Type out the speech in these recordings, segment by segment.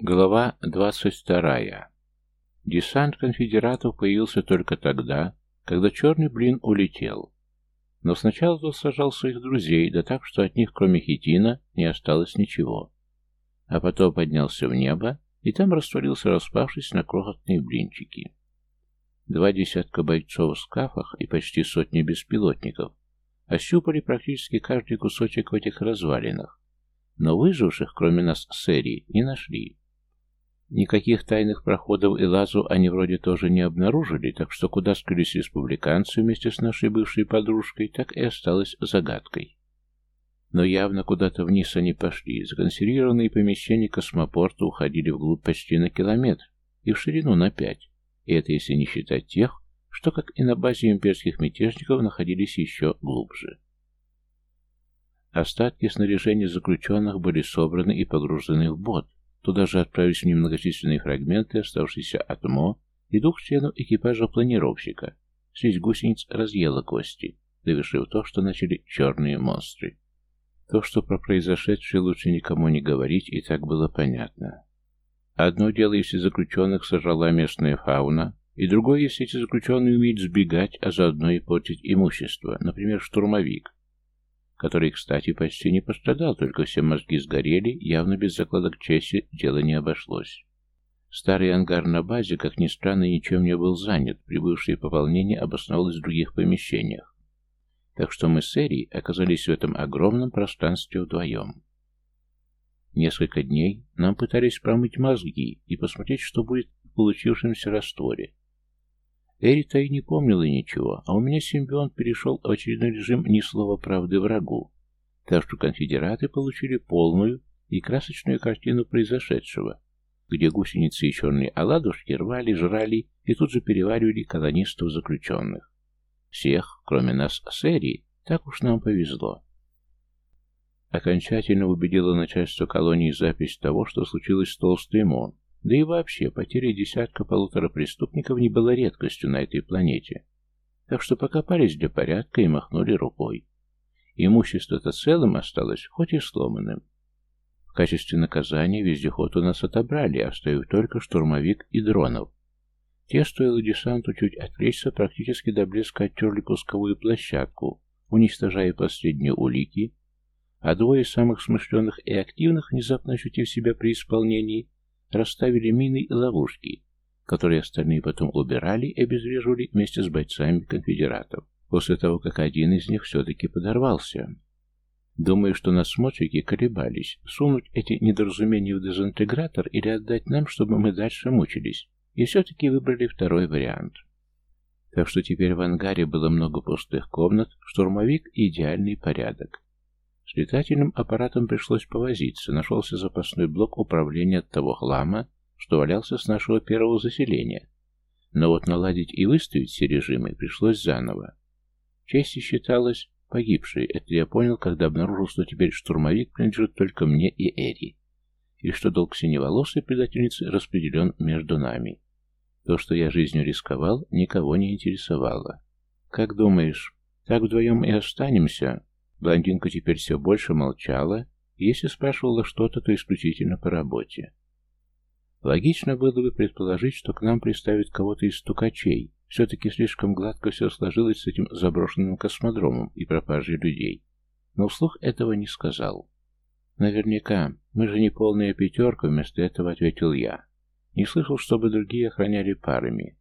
Глава 22. Десант конфедератов появился только тогда, когда черный блин улетел. Но сначала тот сажал своих друзей, да так, что от них, кроме хитина, не осталось ничего. А потом поднялся в небо, и там растворился, распавшись на крохотные блинчики. Два десятка бойцов в скафах и почти сотни беспилотников ощупали практически каждый кусочек в этих развалинах, но выживших, кроме нас с Эри, не нашли. Никаких тайных проходов и лазу они вроде тоже не обнаружили, так что куда скрылись республиканцы вместе с нашей бывшей подружкой, так и осталось загадкой. Но явно куда-то вниз они пошли. Законсервированные помещения космопорта уходили вглубь почти на километр и в ширину на пять. И это если не считать тех, что, как и на базе имперских мятежников, находились еще глубже. Остатки снаряжения заключенных были собраны и погружены в бот, Туда же отправились немногочисленные фрагменты, оставшиеся от МО, и двух членов экипажа планировщика. Слизь гусениц разъела кости, довершив то, что начали черные монстры. То, что про произошедшее лучше никому не говорить, и так было понятно. Одно дело, если заключенных сожрала местная фауна, и другое, если эти заключенные умеют сбегать, а заодно и портить имущество, например, штурмовик, который, кстати, почти не пострадал, только все мозги сгорели, явно без закладок чести дело не обошлось. Старый ангар на базе, как ни странно, ничем не был занят, прибывшее пополнение обосновалось в других помещениях. Так что мы с Эрией оказались в этом огромном пространстве вдвоем. Несколько дней нам пытались промыть мозги и посмотреть, что будет в получившемся растворе. Эри-то и не помнила ничего, а у меня симбионт перешел в очередной режим ни слова правды врагу. Так что конфедераты получили полную и красочную картину произошедшего, где гусеницы и черные оладушки рвали, жрали и тут же переваривали колонистов заключенных. Всех, кроме нас с Эри, так уж нам повезло. Окончательно убедило начальство колонии запись того, что случилось с Толстой Мон, да и вообще, потеря десятка-полутора преступников не была редкостью на этой планете. Так что покопались для порядка и махнули рукой. Имущество-то целым осталось, хоть и сломанным. В качестве наказания вездеход у нас отобрали, оставив только штурмовик и дронов. Те, стоило десанту чуть отвлечься, практически до блеска оттерли пусковую площадку, уничтожая последние улики, а двое самых смышленых и активных, внезапно ощутив себя при исполнении, расставили мины и ловушки, которые остальные потом убирали и обезвреживали вместе с бойцами конфедератов, после того, как один из них все-таки подорвался. Думаю, что насмотрики колебались, сунуть эти недоразумения в дезинтегратор или отдать нам, чтобы мы дальше мучились, и все-таки выбрали второй вариант. Так что теперь в ангаре было много пустых комнат, штурмовик идеальный порядок. С летательным аппаратом пришлось повозиться, нашелся запасной блок управления от того хлама, что валялся с нашего первого заселения. Но вот наладить и выставить все режимы пришлось заново. Чести считалась погибшей, это я понял, когда обнаружил, что теперь штурмовик принадлежит только мне и Эри, и что долг синеволосой предательницы распределен между нами. То, что я жизнью рисковал, никого не интересовало. «Как думаешь, так вдвоем и останемся?» Блондинка теперь все больше молчала, и если спрашивала что-то, то исключительно по работе. Логично было бы предположить, что к нам приставят кого-то из стукачей. Все-таки слишком гладко все сложилось с этим заброшенным космодромом и пропажей людей. Но вслух этого не сказал. Наверняка. Мы же не полная пятерка, вместо этого ответил я. Не слышал, чтобы другие охраняли парами.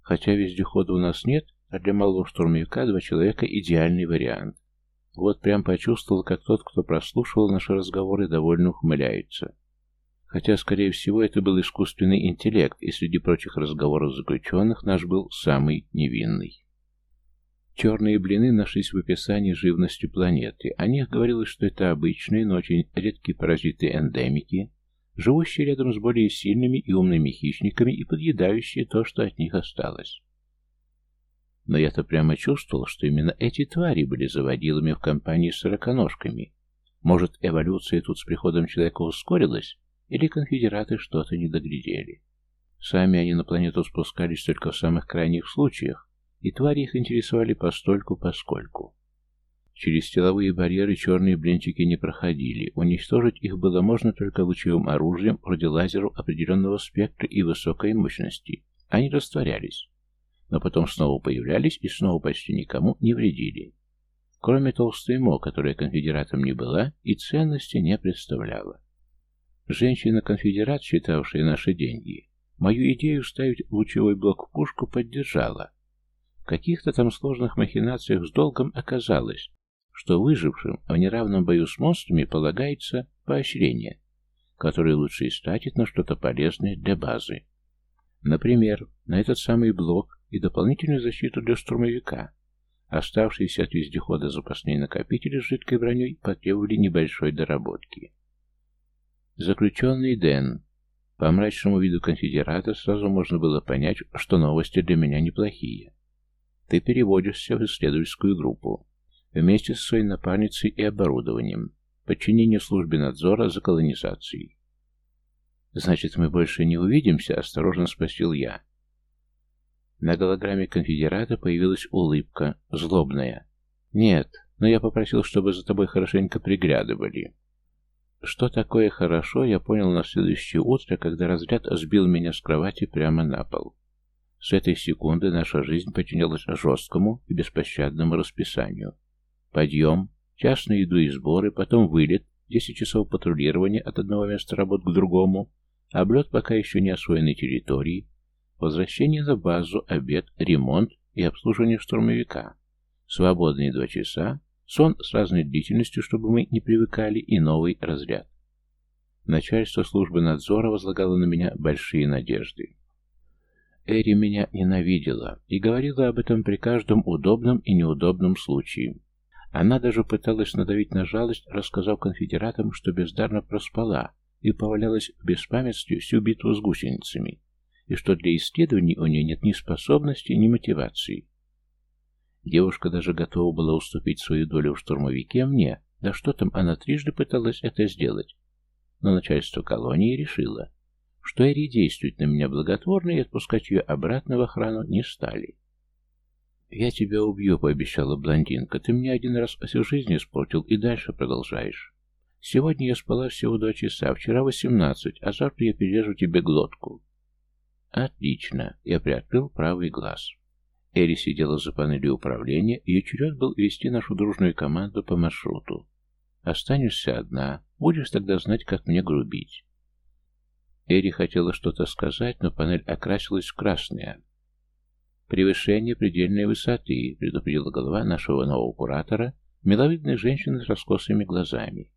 Хотя вездехода у нас нет, а для малого штурмовика два человека идеальный вариант. Вот прям почувствовал, как тот, кто прослушивал наши разговоры, довольно ухмыляется. Хотя, скорее всего, это был искусственный интеллект, и среди прочих разговоров заключенных наш был самый невинный. Черные блины нашлись в описании живности планеты. О них говорилось, что это обычные, но очень редкие паразиты-эндемики, живущие рядом с более сильными и умными хищниками и подъедающие то, что от них осталось. Но я-то прямо чувствовал, что именно эти твари были заводилами в компании с сороконожками. Может, эволюция тут с приходом человека ускорилась, или конфедераты что-то не доглядели. Сами они на планету спускались только в самых крайних случаях, и твари их интересовали постольку-поскольку. Через силовые барьеры черные блинчики не проходили. Уничтожить их было можно только лучевым оружием вроде лазеров определенного спектра и высокой мощности. Они растворялись. Но потом снова появлялись и снова почти никому не вредили. Кроме толстой мо, которая конфедератом не была и ценности не представляла. Женщина-конфедерат, считавшая наши деньги, мою идею ставить лучевой блок в пушку поддержала. В каких-то там сложных махинациях с долгом оказалось, что выжившим в неравном бою с монстрами полагается поощрение, которое лучше истратить на что-то полезное для базы. Например, на этот самый блок и дополнительную защиту для штурмовика. Оставшиеся от вездехода запасные накопители с жидкой броней потребовали небольшой доработки. Заключенный Дэн. По мрачному виду конфедерата сразу можно было понять, что новости для меня неплохие. Ты переводишься в исследовательскую группу вместе со своей напарницей и оборудованием, подчинение службе надзора за колонизацией. «Значит, мы больше не увидимся?» — осторожно спросил я. На голограмме конфедерата появилась улыбка, злобная. «Нет, но я попросил, чтобы за тобой хорошенько приглядывали». Что такое хорошо, я понял на следующее утро, когда разряд сбил меня с кровати прямо на пол. С этой секунды наша жизнь подчинялась жесткому и беспощадному расписанию. Подъем, час на еду и сборы, потом вылет, 10 часов патрулирования от одного места работ к другому, облет пока еще не освоенной территории, возвращение на базу, обед, ремонт и обслуживание штурмовика, свободные два часа, сон с разной длительностью, чтобы мы не привыкали, и новый разряд. Начальство службы надзора возлагало на меня большие надежды. Эри меня ненавидела и говорила об этом при каждом удобном и неудобном случае. Она даже пыталась надавить на жалость, рассказав конфедератам, что бездарно проспала и повалялась в беспамятстве всю битву с гусеницами, и что для исследований у нее нет ни способности, ни мотивации. Девушка даже готова была уступить свою долю в штурмовике мне, да что там, она трижды пыталась это сделать. Но начальство колонии решило, что Эри действует на меня благотворно, и отпускать ее обратно в охрану не стали. «Я тебя убью», — пообещала блондинка. «Ты мне один раз всю жизнь испортил и дальше продолжаешь. Сегодня я спала всего два часа, вчера восемнадцать, а завтра я перережу тебе глотку». «Отлично!» — я приоткрыл правый глаз. Эри сидела за панелью управления, ее черед был вести нашу дружную команду по маршруту. «Останешься одна, будешь тогда знать, как мне грубить». Эри хотела что-то сказать, но панель окрасилась в красное. «Превышение предельной высоты», — предупредила голова нашего нового куратора, миловидной женщины с раскосыми глазами.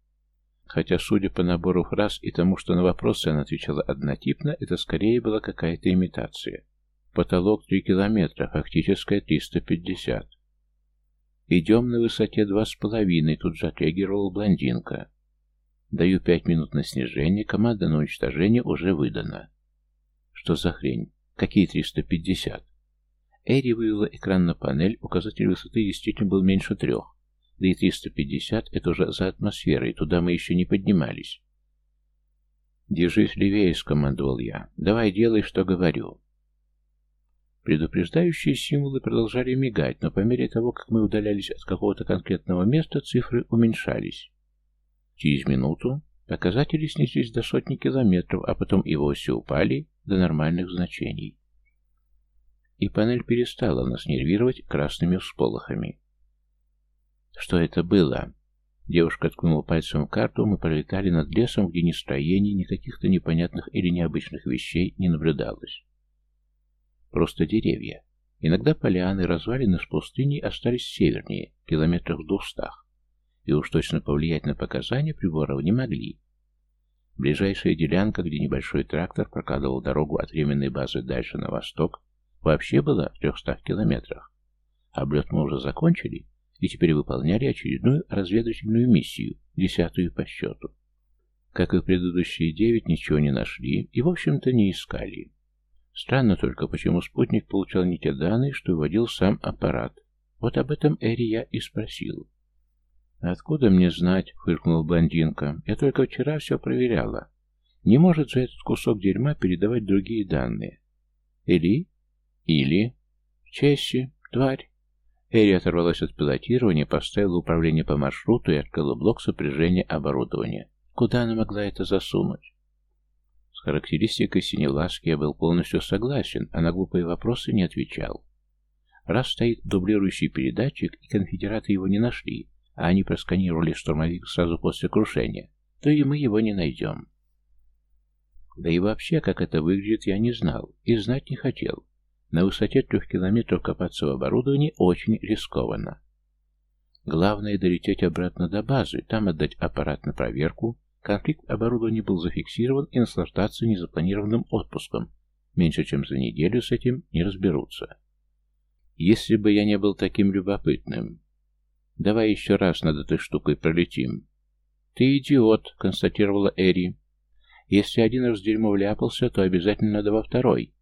Хотя, судя по набору фраз и тому, что на вопросы она отвечала однотипно, это скорее была какая-то имитация. Потолок 3 километра, фактическое 350. «Идем на высоте два с половиной», — тут же отреагировала блондинка. «Даю пять минут на снижение, команда на уничтожение уже выдана». «Что за хрень? Какие 350?» Эри вывела экран на панель, указатель высоты действительно был меньше трех. Да и 350 — это уже за атмосферой, туда мы еще не поднимались. «Держись левее», — скомандовал я. «Давай делай, что говорю». Предупреждающие символы продолжали мигать, но по мере того, как мы удалялись от какого-то конкретного места, цифры уменьшались. Через минуту показатели снизились до сотни километров, а потом и вовсе упали до нормальных значений и панель перестала нас нервировать красными всполохами. Что это было? Девушка ткнула пальцем в карту, мы пролетали над лесом, где ни строений, ни каких-то непонятных или необычных вещей не наблюдалось. Просто деревья. Иногда поляны, развалины с пустыней остались севернее, километрах в двухстах, и уж точно повлиять на показания приборов не могли. Ближайшая делянка, где небольшой трактор прокладывал дорогу от временной базы дальше на восток, вообще была в трехстах километрах. Облет мы уже закончили и теперь выполняли очередную разведывательную миссию, десятую по счету. Как и предыдущие девять, ничего не нашли и, в общем-то, не искали. Странно только, почему спутник получал не те данные, что вводил сам аппарат. Вот об этом Эри я и спросил. «Откуда мне знать?» — фыркнула блондинка. «Я только вчера все проверяла. Не может же этот кусок дерьма передавать другие данные. Или или... Чесси, тварь. Эри оторвалась от пилотирования, поставила управление по маршруту и открыла блок сопряжения оборудования. Куда она могла это засунуть? С характеристикой синевласки я был полностью согласен, а на глупые вопросы не отвечал. Раз стоит дублирующий передатчик, и конфедераты его не нашли, а они просканировали штурмовик сразу после крушения, то и мы его не найдем. Да и вообще, как это выглядит, я не знал и знать не хотел. На высоте трех километров копаться в оборудовании очень рискованно. Главное долететь обратно до базы, там отдать аппарат на проверку. Конфликт оборудования был зафиксирован и наслаждаться незапланированным отпуском. Меньше чем за неделю с этим не разберутся. Если бы я не был таким любопытным. Давай еще раз над этой штукой пролетим. Ты идиот, констатировала Эри. Если один раз дерьмо вляпался, то обязательно надо во второй.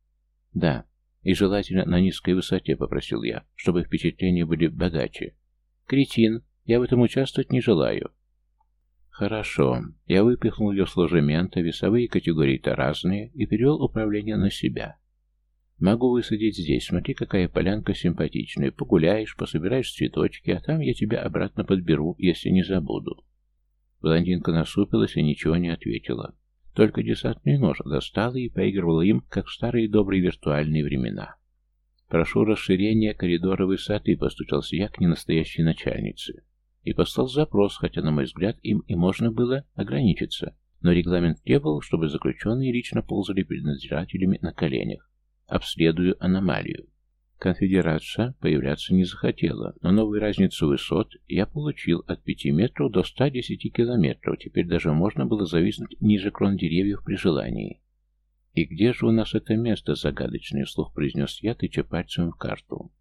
Да, и желательно на низкой высоте, попросил я, чтобы впечатления были богаче. Кретин, я в этом участвовать не желаю. Хорошо. Я выпихнул ее с ложемента, весовые категории-то разные, и перевел управление на себя. Могу высадить здесь, смотри, какая полянка симпатичная. Погуляешь, пособираешь цветочки, а там я тебя обратно подберу, если не забуду. Блондинка насупилась и ничего не ответила. Только десантный нож достала и поигрывала им, как в старые добрые виртуальные времена. «Прошу расширения коридора высоты», — постучался я к ненастоящей начальнице. И послал запрос, хотя, на мой взгляд, им и можно было ограничиться. Но регламент требовал, чтобы заключенные лично ползали перед надзирателями на коленях. Обследую аномалию. Конфедерация появляться не захотела, но новую разницу высот я получил от 5 метров до 110 километров, теперь даже можно было зависнуть ниже крон деревьев при желании. «И где же у нас это место?» — загадочный слух произнес я, тыча пальцем в карту.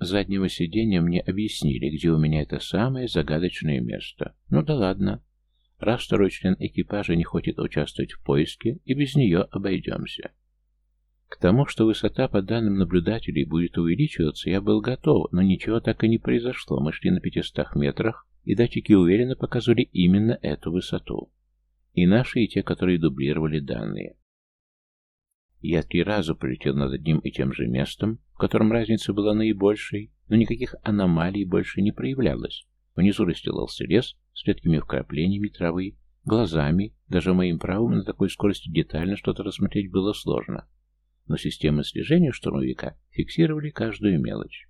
С заднего сиденья мне объяснили, где у меня это самое загадочное место. Ну да ладно. Раз второй член экипажа не хочет участвовать в поиске, и без нее обойдемся. К тому, что высота, по данным наблюдателей, будет увеличиваться, я был готов, но ничего так и не произошло. Мы шли на 500 метрах, и датчики уверенно показывали именно эту высоту. И наши, и те, которые дублировали данные. Я три раза пролетел над одним и тем же местом, в котором разница была наибольшей, но никаких аномалий больше не проявлялось. Внизу расстилался лес с редкими вкраплениями травы, глазами, даже моим правым на такой скорости детально что-то рассмотреть было сложно но системы слежения штурмовика фиксировали каждую мелочь.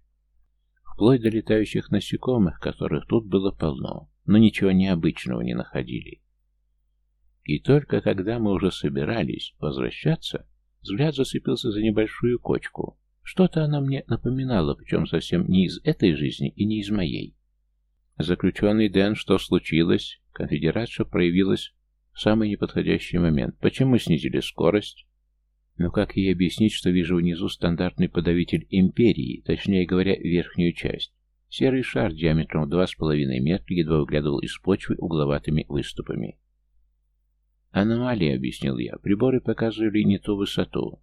Вплоть до летающих насекомых, которых тут было полно, но ничего необычного не находили. И только когда мы уже собирались возвращаться, взгляд зацепился за небольшую кочку. Что-то она мне напоминала, причем совсем не из этой жизни и не из моей. Заключенный Дэн, что случилось? Конфедерация проявилась в самый неподходящий момент. Почему снизили скорость? Но как ей объяснить, что вижу внизу стандартный подавитель империи, точнее говоря, верхнюю часть? Серый шар диаметром в 2,5 метра едва выглядывал из почвы угловатыми выступами. «Аномалия», — объяснил я, — «приборы показывали не ту высоту».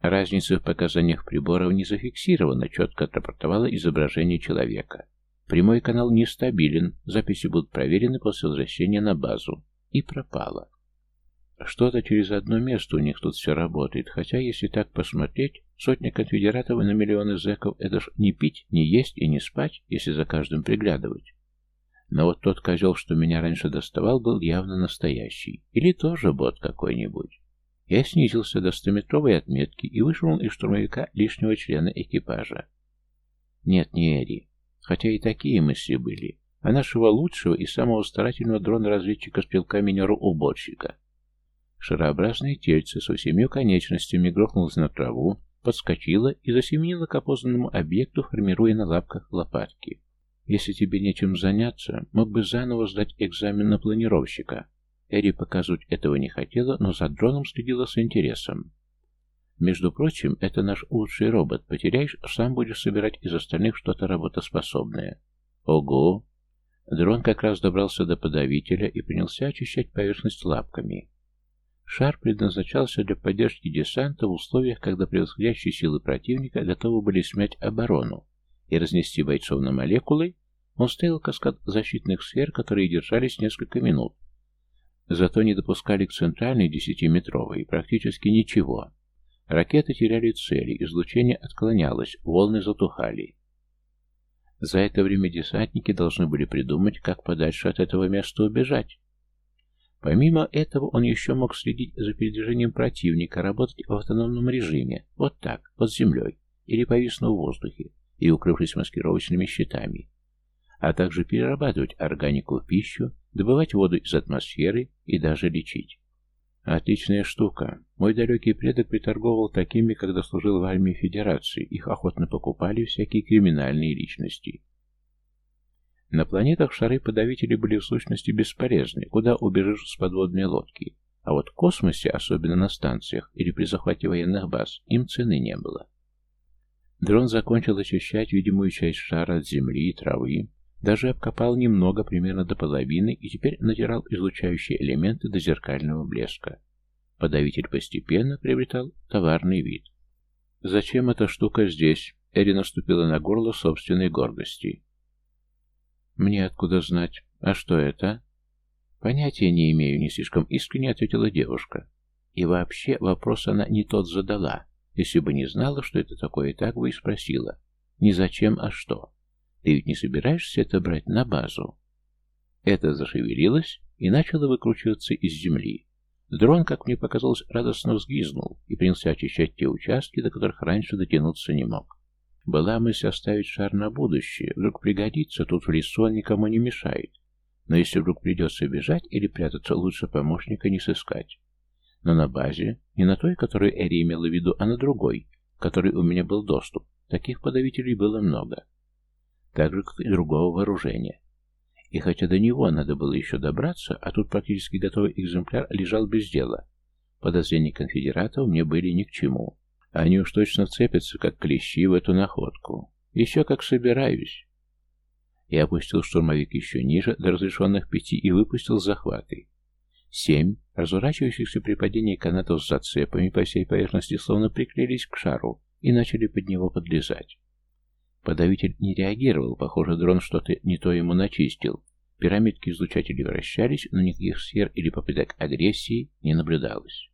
Разница в показаниях приборов не зафиксирована, четко отрапортовало изображение человека. Прямой канал нестабилен, записи будут проверены после возвращения на базу. И пропало. Что-то через одно место у них тут все работает, хотя, если так посмотреть, сотня конфедератов на миллионы зэков — это ж не пить, не есть и не спать, если за каждым приглядывать. Но вот тот козел, что меня раньше доставал, был явно настоящий. Или тоже бот какой-нибудь. Я снизился до стометровой отметки и вышел из штурмовика лишнего члена экипажа. Нет, не Эри. Хотя и такие мысли были. А нашего лучшего и самого старательного дрона-разведчика стрелка-минера-уборщика. Шарообразное тельце со семью конечностями грохнулось на траву, подскочило и засеменило к опознанному объекту, формируя на лапках лопатки. Если тебе нечем заняться, мог бы заново сдать экзамен на планировщика. Эри показывать этого не хотела, но за дроном следила с интересом. Между прочим, это наш лучший робот. Потеряешь, сам будешь собирать из остальных что-то работоспособное. Ого! Дрон как раз добрался до подавителя и принялся очищать поверхность лапками. Шар предназначался для поддержки десанта в условиях, когда превосходящие силы противника готовы были смять оборону и разнести бойцов на молекулы, он стоял каскад защитных сфер, которые держались несколько минут. Зато не допускали к центральной десятиметровой практически ничего. Ракеты теряли цели, излучение отклонялось, волны затухали. За это время десантники должны были придумать, как подальше от этого места убежать. Помимо этого, он еще мог следить за передвижением противника, работать в автономном режиме, вот так, под землей, или повиснув в воздухе, и укрывшись маскировочными щитами, а также перерабатывать органику в пищу, добывать воду из атмосферы и даже лечить. Отличная штука. Мой далекий предок приторговал такими, когда служил в армии Федерации. Их охотно покупали всякие криминальные личности. На планетах шары-подавители были в сущности бесполезны, куда убежишь с подводной лодки. А вот в космосе, особенно на станциях или при захвате военных баз, им цены не было. Дрон закончил очищать видимую часть шара от земли и травы, даже обкопал немного, примерно до половины, и теперь натирал излучающие элементы до зеркального блеска. Подавитель постепенно приобретал товарный вид. «Зачем эта штука здесь?» Эри наступила на горло собственной гордости. «Мне откуда знать? А что это?» «Понятия не имею», — не слишком искренне ответила девушка. И вообще вопрос она не тот задала. Если бы не знала, что это такое, так бы и спросила. Не зачем, а что. Ты ведь не собираешься это брать на базу?» Это зашевелилось и начало выкручиваться из земли. Дрон, как мне показалось, радостно взвизгнул и принялся очищать те участки, до которых раньше дотянуться не мог. Была мысль оставить шар на будущее. Вдруг пригодится, тут в лесу он никому не мешает. Но если вдруг придется бежать или прятаться, лучше помощника не сыскать. Но на базе, не на той, которую Эри имела в виду, а на другой, которой у меня был доступ. Таких подавителей было много. Так же, как и другого вооружения. И хотя до него надо было еще добраться, а тут практически готовый экземпляр лежал без дела, подозрения конфедератов мне были ни к чему. Они уж точно вцепятся, как клещи, в эту находку. Еще как собираюсь. Я опустил штурмовик еще ниже, до разрешенных пяти, и выпустил захваты. Семь, разворачивающихся при падении канатов с зацепами по всей поверхности, словно приклеились к шару и начали под него подлезать. Подавитель не реагировал, похоже, дрон что-то не то ему начистил. Пирамидки излучателей вращались, но никаких сфер или попыток агрессии не наблюдалось.